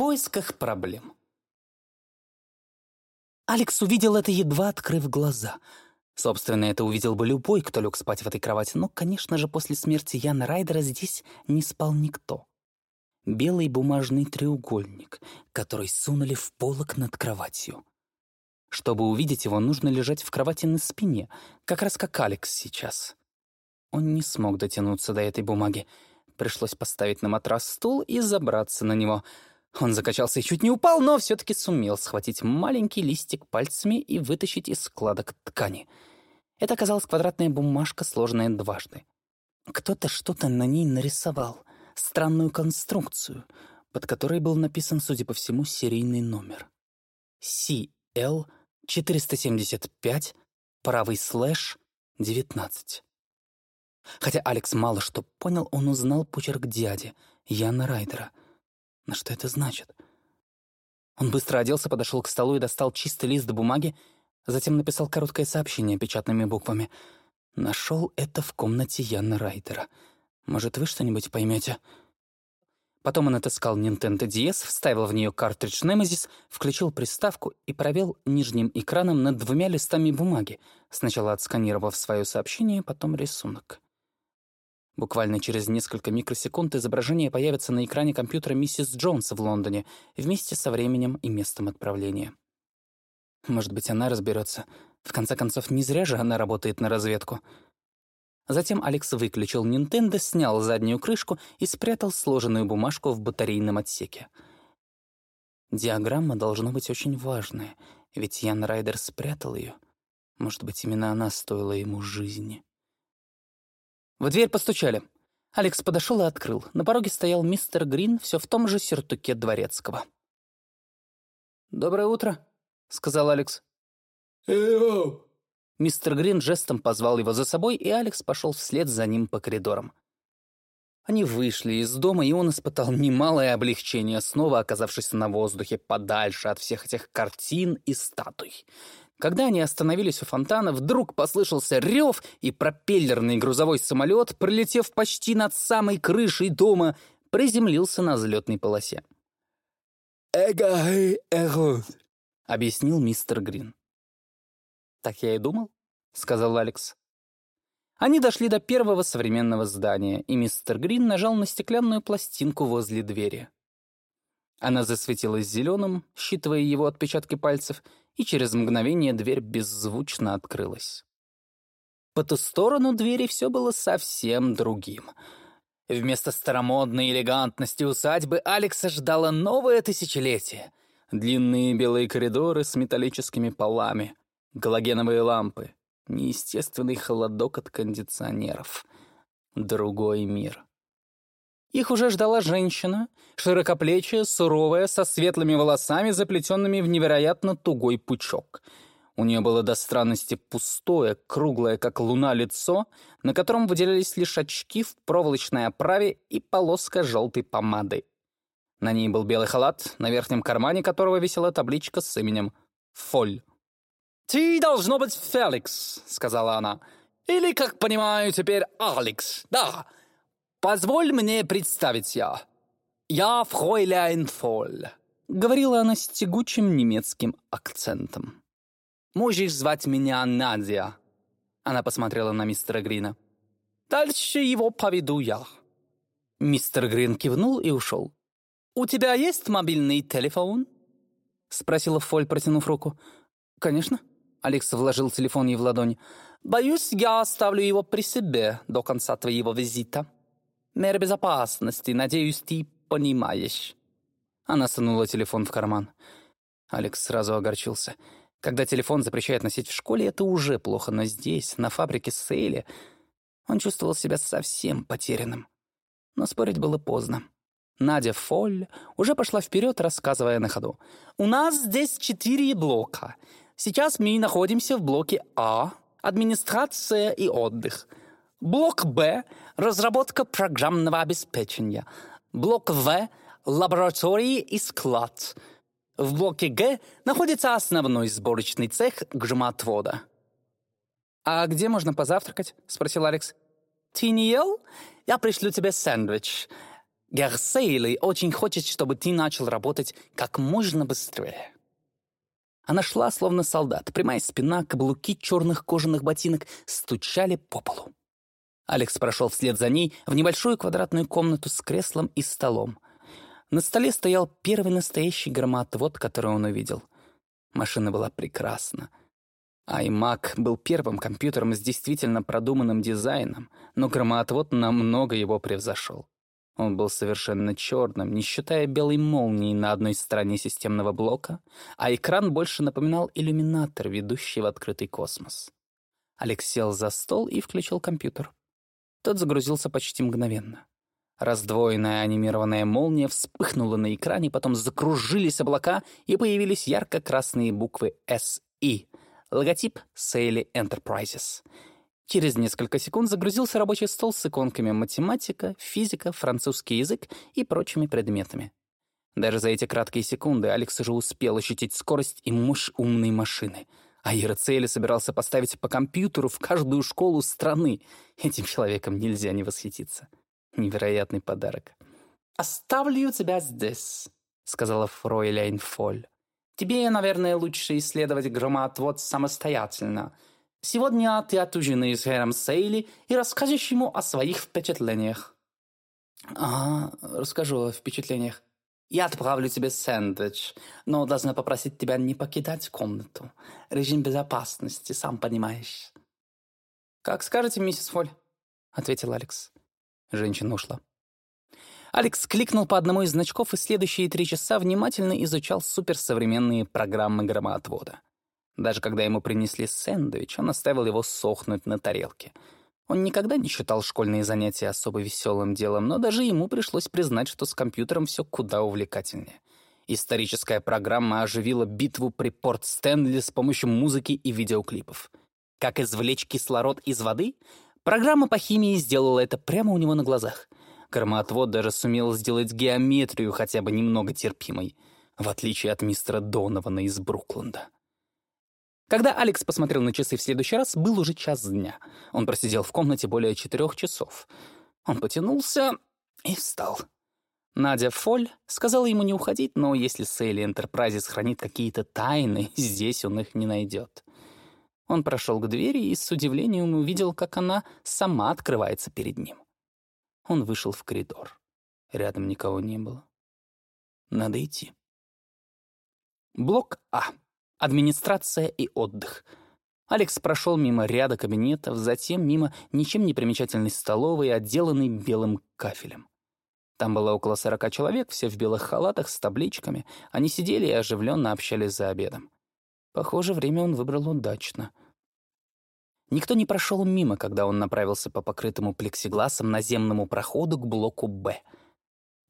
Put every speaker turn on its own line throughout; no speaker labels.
поисках проблем. Алекс увидел это, едва открыв глаза. Собственно, это увидел бы любой, кто лег спать в этой кровати, но, конечно же, после смерти Яна Райдера здесь не спал никто. Белый бумажный треугольник, который сунули в полок над кроватью. Чтобы увидеть его, нужно лежать в кровати на спине, как раз как Алекс сейчас. Он не смог дотянуться до этой бумаги. Пришлось поставить на матрас стул и забраться на него. Он закачался и чуть не упал, но все таки сумел схватить маленький листик пальцами и вытащить из складок ткани. Это оказалась квадратная бумажка, сложенная дважды. Кто-то что-то на ней нарисовал. Странную конструкцию, под которой был написан, судя по всему, серийный номер. CL 475, правый слэш, 19. Хотя Алекс мало что понял, он узнал почерк дяди, Яна Райдера. Но что это значит? Он быстро оделся, подошел к столу и достал чистый лист бумаги, затем написал короткое сообщение печатными буквами. Нашел это в комнате Яна Райдера. Может, вы что-нибудь поймете? Потом он отыскал Nintendo DS, вставил в нее картридж Nemesis, включил приставку и провел нижним экраном над двумя листами бумаги, сначала отсканировав свое сообщение, потом рисунок. Буквально через несколько микросекунд изображение появится на экране компьютера миссис Джонс в Лондоне вместе со временем и местом отправления. Может быть, она разберется. В конце концов, не зря же она работает на разведку. Затем Алекс выключил Nintendo, снял заднюю крышку и спрятал сложенную бумажку в батарейном отсеке. Диаграмма должна быть очень важная, ведь Ян Райдер спрятал ее. Может быть, именно она стоила ему жизни. В дверь постучали. Алекс подошел и открыл. На пороге стоял мистер Грин, все в том же сюртуке дворецкого. «Доброе утро», — сказал Алекс.
«Эйо!»
Мистер Грин жестом позвал его за собой, и Алекс пошел вслед за ним по коридорам. Они вышли из дома, и он испытал немалое облегчение, снова оказавшись на воздухе подальше от всех этих картин и статуй. Когда они остановились у фонтана, вдруг послышался рев, и пропеллерный грузовой самолет, пролетев почти над самой крышей дома, приземлился на взлетной полосе.
«Эгай эрот», —
объяснил мистер Грин. «Так я и думал», — сказал Алекс. Они дошли до первого современного здания, и мистер Грин нажал на стеклянную пластинку возле двери. Она засветилась зеленым, считывая его отпечатки пальцев, и через мгновение дверь беззвучно открылась. По ту сторону двери все было совсем другим. Вместо старомодной элегантности усадьбы Алекса ждало новое тысячелетие. Длинные белые коридоры с металлическими полами, галогеновые лампы, неестественный холодок от кондиционеров. Другой мир. Их уже ждала женщина, широкоплечая, суровая, со светлыми волосами, заплетенными в невероятно тугой пучок. У нее было до странности пустое, круглое, как луна, лицо, на котором выделялись лишь очки в проволочной оправе и полоска желтой помады. На ней был белый халат, на верхнем кармане которого висела табличка с именем «Фоль». «Ты, должно быть, Феликс», — сказала она. «Или, как понимаю, теперь Алекс, да». «Позволь мне представить я. Я фройляйн Фоль», — говорила она с тягучим немецким акцентом. «Можешь звать меня Надя», — она посмотрела на мистера Грина. «Дальше его поведу я». Мистер Грин кивнул и ушел. «У тебя есть мобильный телефон?» — спросила Фоль, протянув руку. «Конечно». Алекс вложил телефон ей в ладонь. «Боюсь, я оставлю его при себе до конца твоего визита». Меры безопасности, надеюсь, ты понимаешь». Она сунула телефон в карман. Алекс сразу огорчился. Когда телефон запрещают носить в школе, это уже плохо, но здесь, на фабрике Сейли, он чувствовал себя совсем потерянным. Но спорить было поздно. Надя Фоль уже пошла вперед, рассказывая на ходу. «У нас здесь четыре блока. Сейчас мы находимся в блоке А, администрация и отдых. Блок Б – разработка программного обеспечения. Блок В – лаборатории и склад. В блоке Г находится основной сборочный цех громоотвода. «А где можно позавтракать?» — спросил Алекс. «Ты не ел? Я пришлю тебе сэндвич. Герр Сейли очень хочет, чтобы ты начал работать как можно быстрее». Она шла, словно солдат. Прямая спина, каблуки черных кожаных ботинок стучали по полу. Алекс прошел вслед за ней в небольшую квадратную комнату с креслом и столом. На столе стоял первый настоящий громоотвод, который он увидел. Машина была прекрасна. iMac был первым компьютером с действительно продуманным дизайном, но громоотвод намного его превзошел. Он был совершенно черным, не считая белой молнии на одной стороне системного блока, а экран больше напоминал иллюминатор, ведущий в открытый космос. Алекс сел за стол и включил компьютер. Тот загрузился почти мгновенно. Раздвоенная анимированная молния вспыхнула на экране, потом закружились облака, и появились ярко-красные буквы SE, логотип Saily Enterprises. Через несколько секунд загрузился рабочий стол с иконками математика, физика, французский язык и прочими предметами. Даже за эти краткие секунды Алекс уже успел ощутить скорость и мощь умной машины — а Ярцели собирался поставить по компьютеру в каждую школу страны. Этим человеком нельзя не восхититься. Невероятный подарок. «Оставлю тебя здесь», — сказала фройляйн Фоль. «Тебе, наверное, лучше исследовать громоотвод самостоятельно. Сегодня ты отужинаешь с Хэром Сейли и расскажешь ему о своих впечатлениях». «Ага, расскажу о впечатлениях. Я отправлю тебе сэндвич, но должна попросить тебя не покидать комнату. Режим безопасности, сам понимаешь». «Как скажете, миссис Фоль», — ответил Алекс. Женщина ушла. Алекс кликнул по одному из значков и следующие три часа внимательно изучал суперсовременные программы громоотвода. Даже когда ему принесли сэндвич, он оставил его сохнуть на тарелке — он никогда не считал школьные занятия особо веселым делом, но даже ему пришлось признать, что с компьютером все куда увлекательнее. Историческая программа оживила битву при Порт Стэнли с помощью музыки и видеоклипов. Как извлечь кислород из воды? Программа по химии сделала это прямо у него на глазах. Громоотвод даже сумел сделать геометрию хотя бы немного терпимой, в отличие от мистера Донована из Брукленда. Когда Алекс посмотрел на часы в следующий раз, был уже час дня. Он просидел в комнате более четырех часов. Он потянулся и встал. Надя Фоль сказала ему не уходить, но если Сейли Энтерпрайзис хранит какие-то тайны, здесь он их не найдет. Он прошел к двери и с удивлением увидел, как она сама открывается перед ним. Он вышел в коридор. Рядом никого не было. Надо идти. Блок А. Администрация и отдых. Алекс прошел мимо ряда кабинетов, затем мимо ничем не примечательной столовой, отделанной белым кафелем. Там было около сорока человек, все в белых халатах с табличками. Они сидели и оживленно общались за обедом. Похоже, время он выбрал удачно. Никто не прошел мимо, когда он направился по покрытому плексигласом наземному проходу к блоку «Б».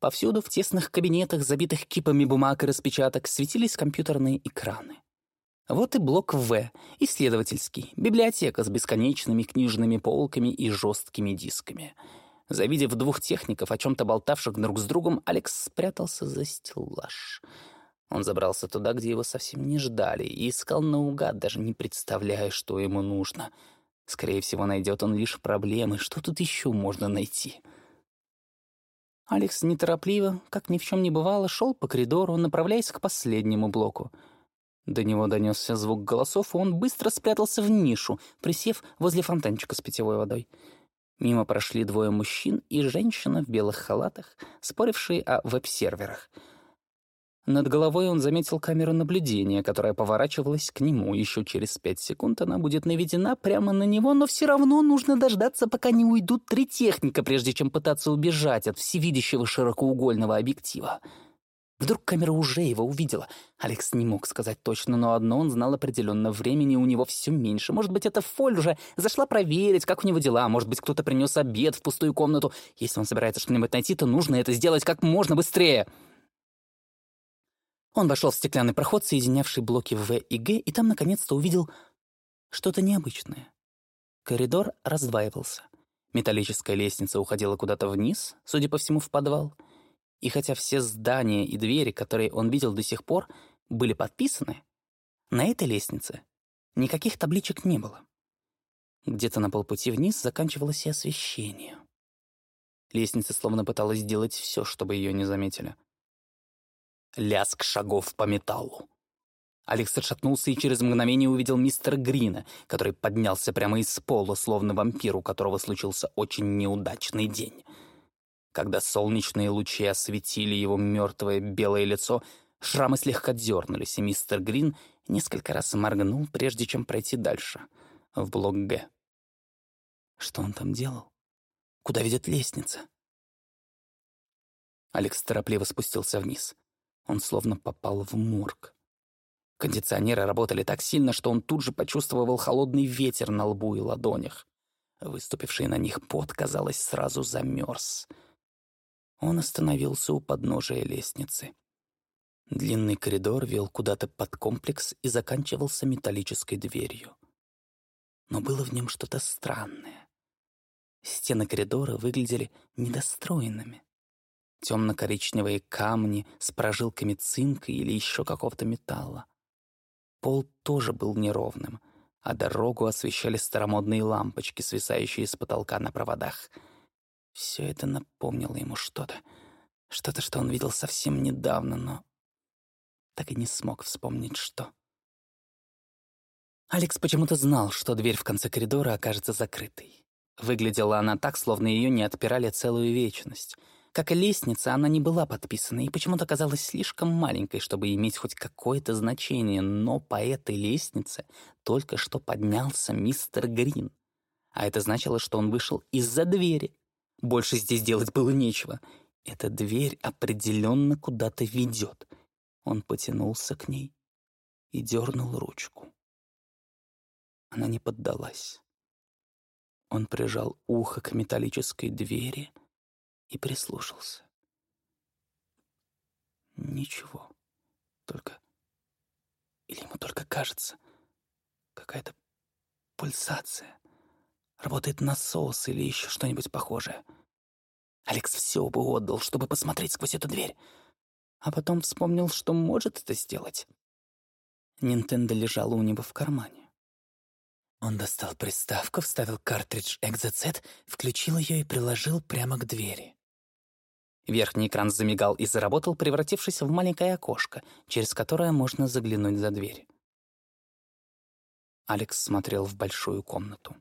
Повсюду в тесных кабинетах, забитых кипами бумаг и распечаток, светились компьютерные экраны. Вот и блок В, исследовательский, библиотека с бесконечными книжными полками и жесткими дисками. Завидев двух техников, о чем-то болтавших друг с другом, Алекс спрятался за стеллаж. Он забрался туда, где его совсем не ждали, и искал наугад, даже не представляя, что ему нужно. Скорее всего, найдет он лишь проблемы. Что тут еще можно найти? Алекс неторопливо, как ни в чем не бывало, шел по коридору, направляясь к последнему блоку — до него донесся звук голосов, и он быстро спрятался в нишу, присев возле фонтанчика с питьевой водой. Мимо прошли двое мужчин и женщина в белых халатах, спорившие о веб-серверах. Над головой он заметил камеру наблюдения, которая поворачивалась к нему. Еще через пять секунд она будет наведена прямо на него, но все равно нужно дождаться, пока не уйдут три техника, прежде чем пытаться убежать от всевидящего широкоугольного объектива. Вдруг камера уже его увидела. Алекс не мог сказать точно, но одно он знал определенно. Времени у него все меньше. Может быть, это Фоль уже зашла проверить, как у него дела. Может быть, кто-то принес обед в пустую комнату. Если он собирается что-нибудь найти, то нужно это сделать как можно быстрее. Он вошел в стеклянный проход, соединявший блоки В и Г, и там наконец-то увидел что-то необычное. Коридор раздваивался. Металлическая лестница уходила куда-то вниз, судя по всему, в подвал — и хотя все здания и двери, которые он видел до сих пор, были подписаны, на этой лестнице никаких табличек не было. Где-то на полпути вниз заканчивалось и освещение. Лестница словно пыталась сделать все, чтобы ее не заметили. Лязг шагов по металлу. Алекс отшатнулся и через мгновение увидел мистера Грина, который поднялся прямо из пола, словно вампир, у которого случился очень неудачный день. Когда солнечные лучи осветили его мертвое белое лицо, шрамы слегка дернулись, и мистер Грин несколько раз моргнул, прежде чем пройти дальше, в блок «Г». Что он там делал? Куда ведет лестница? Алекс торопливо спустился вниз. Он словно попал в морг. Кондиционеры работали так сильно, что он тут же почувствовал холодный ветер на лбу и ладонях. Выступивший на них пот, казалось, сразу замерз. Он остановился у подножия лестницы. Длинный коридор вел куда-то под комплекс и заканчивался металлической дверью. Но было в нем что-то странное. Стены коридора выглядели недостроенными. Темно-коричневые камни с прожилками цинка или еще какого-то металла. Пол тоже был неровным, а дорогу освещали старомодные лампочки, свисающие с потолка на проводах. Все это напомнило ему что-то. Что-то, что он видел совсем недавно, но так и не смог вспомнить, что. Алекс почему-то знал, что дверь в конце коридора окажется закрытой. Выглядела она так, словно ее не отпирали целую вечность — как и лестница, она не была подписана и почему-то казалась слишком маленькой, чтобы иметь хоть какое-то значение, но по этой лестнице только что поднялся мистер Грин. А это значило, что он вышел из-за двери. Больше здесь делать было нечего. Эта дверь определенно куда-то ведет. Он потянулся к ней и дернул ручку. Она не поддалась. Он прижал ухо к металлической двери — и прислушался. Ничего. Только... Или ему только кажется. Какая-то пульсация. Работает насос или еще что-нибудь похожее. Алекс все бы отдал, чтобы посмотреть сквозь эту дверь. А потом вспомнил, что может это сделать. Нинтендо лежала у него в кармане. Он достал приставку, вставил картридж ExoZ, включил ее и приложил прямо к двери. Верхний экран замигал и заработал, превратившись в маленькое окошко, через которое можно заглянуть за дверь. Алекс смотрел в большую комнату.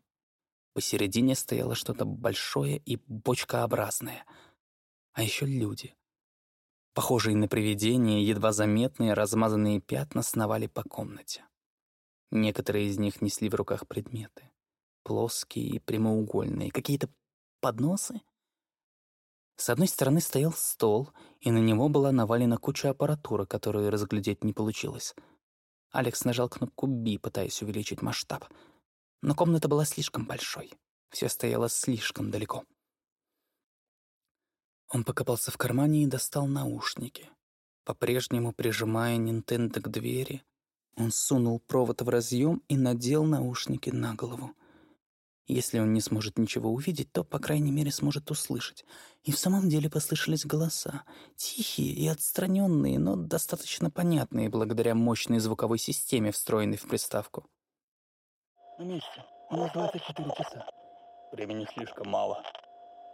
Посередине стояло что-то большое и бочкообразное. А еще люди. Похожие на привидения, едва заметные размазанные пятна сновали по комнате. Некоторые из них несли в руках предметы. Плоские и прямоугольные, какие-то подносы — с одной стороны стоял стол, и на него была навалена куча аппаратуры, которую разглядеть не получилось. Алекс нажал кнопку «Би», пытаясь увеличить масштаб. Но комната была слишком большой. Все стояло слишком далеко. Он покопался в кармане и достал наушники. По-прежнему прижимая Нинтендо к двери, он сунул провод в разъем и надел наушники на голову. Если он не сможет ничего увидеть, то, по крайней мере, сможет услышать. И в самом деле послышались голоса. Тихие и отстраненные, но достаточно понятные благодаря мощной звуковой системе, встроенной в приставку.
На месте. У нас 24 часа. Времени слишком мало.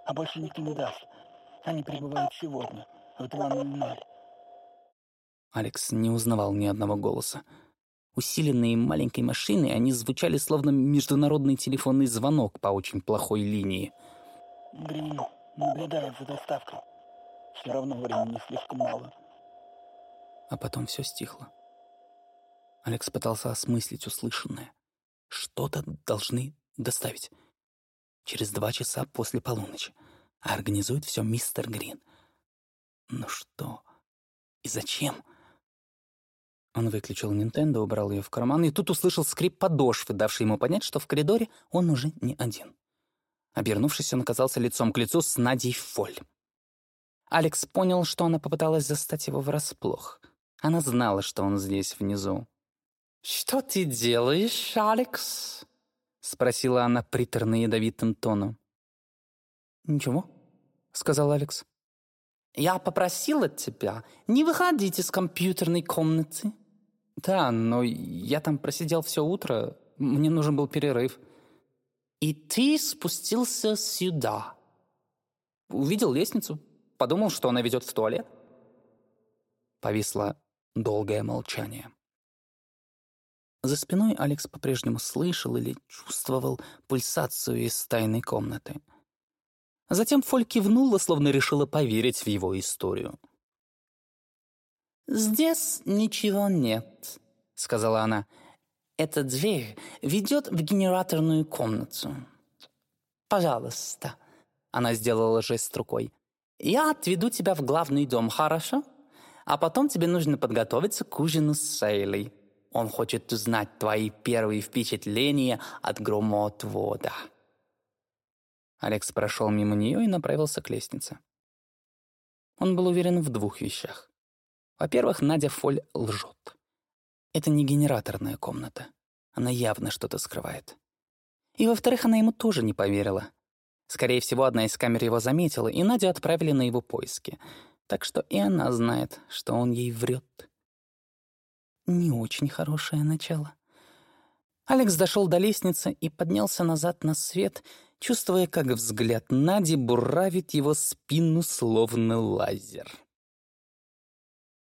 А больше никто не даст. Они прибывают сегодня, в 2.00.
Алекс не узнавал ни одного голоса. Усиленные маленькой машиной, они звучали словно международный телефонный звонок по очень плохой линии.
Грин наблюдает за доставкой. Все равно времени слишком мало.
А потом все стихло. Алекс пытался осмыслить услышанное. Что-то должны доставить. Через два часа после полуночи. А организует все мистер Грин. Ну что? И зачем? — он выключил Нинтендо, убрал ее в карман, и тут услышал скрип подошвы, давший ему понять, что в коридоре он уже не один. Обернувшись, он оказался лицом к лицу с Надей Фоль. Алекс понял, что она попыталась застать его врасплох. Она знала, что он здесь, внизу. «Что ты делаешь, Алекс?» — спросила она приторно-ядовитым тоном. «Ничего», — сказал Алекс. «Я попросила тебя не выходить из компьютерной комнаты», да, но я там просидел все утро. Мне нужен был перерыв. И ты спустился сюда. Увидел лестницу, подумал, что она ведет в туалет. Повисло долгое молчание. За спиной Алекс по-прежнему слышал или чувствовал пульсацию из тайной комнаты. Затем Фоль кивнула, словно решила поверить в его историю. «Здесь ничего нет», — сказала она. «Эта дверь ведет в генераторную комнату. Пожалуйста». Она сделала жест рукой. «Я отведу тебя в главный дом, хорошо? А потом тебе нужно подготовиться к ужину с Сейлой. Он хочет узнать твои первые впечатления от громотвода». Алекс прошел мимо нее и направился к лестнице. Он был уверен в двух вещах. Во-первых, Надя Фоль лжет. Это не генераторная комната. Она явно что-то скрывает. И во-вторых, она ему тоже не поверила. Скорее всего, одна из камер его заметила, и Надю отправили на его поиски. Так что и она знает, что он ей врет. Не очень хорошее начало. Алекс дошел до лестницы и поднялся назад на свет, чувствуя, как взгляд Нади буравит его спину словно лазер.